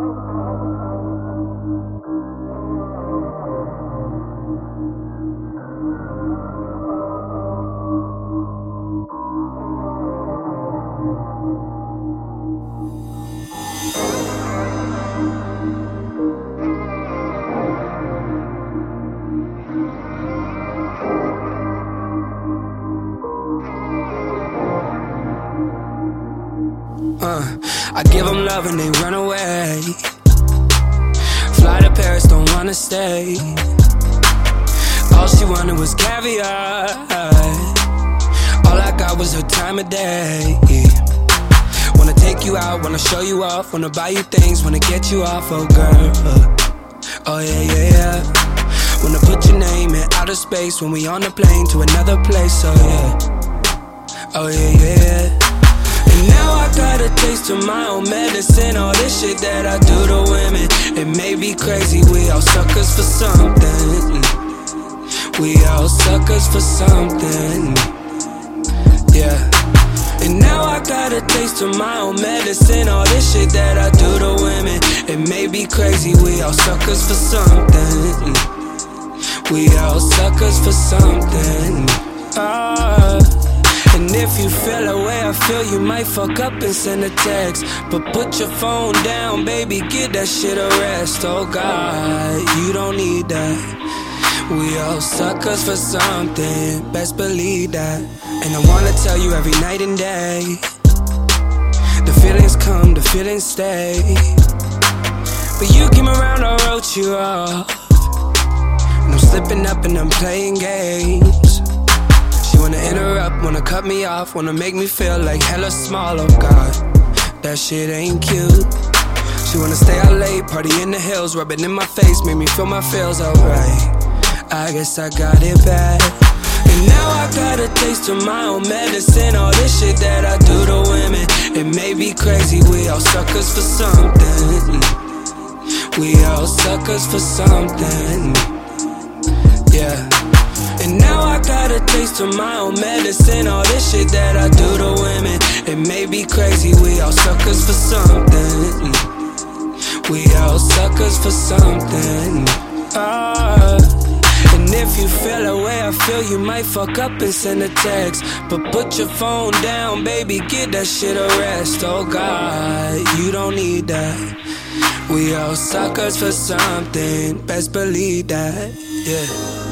Uh, I give them love and they run away. Fly to Paris, don't wanna stay. All she wanted was caviar. All I got was her time of day. Wanna take you out, wanna show you off, wanna buy you things, wanna get you off, oh girl. Oh yeah, yeah, yeah. Wanna put your name in outer space when we on the plane to another place, oh yeah. Oh yeah, yeah, yeah. Got a taste of my own medicine. All this shit that I do to women. It may be crazy, we all suckers for something. We all suckers for something. Yeah. And now I got a taste of my own medicine. All this shit that I do to women. It may be crazy, we all suckers for something. We all suckers for something. Ah. And if you feel the way I feel, you might fuck up and send a text. But put your phone down, baby, get that shit a rest. Oh God, you don't need that. We all suckers for something, best believe that. And I wanna tell you every night and day. The feelings come, the feelings stay. But you came around, I wrote you off. And I'm slipping up and I'm playing games. Wanna interrupt, wanna cut me off, wanna make me feel like hella small, oh god. That shit ain't cute. She wanna stay out late, party in the hills, rubbing in my face, make me feel my feels alright. I guess I got it bad. And now I got a taste of my own medicine. All this shit that I do to women. It may be crazy, we all suckers for something. We all suckers for something. Yeah. Got a taste of my own medicine. All this shit that I do to women. It may be crazy, we all suckers for something. We all suckers for something. Ah. And if you feel the way I feel, you might fuck up and send a text. But put your phone down, baby, get that shit a rest. Oh God, you don't need that. We all suckers for something, best believe that. Yeah.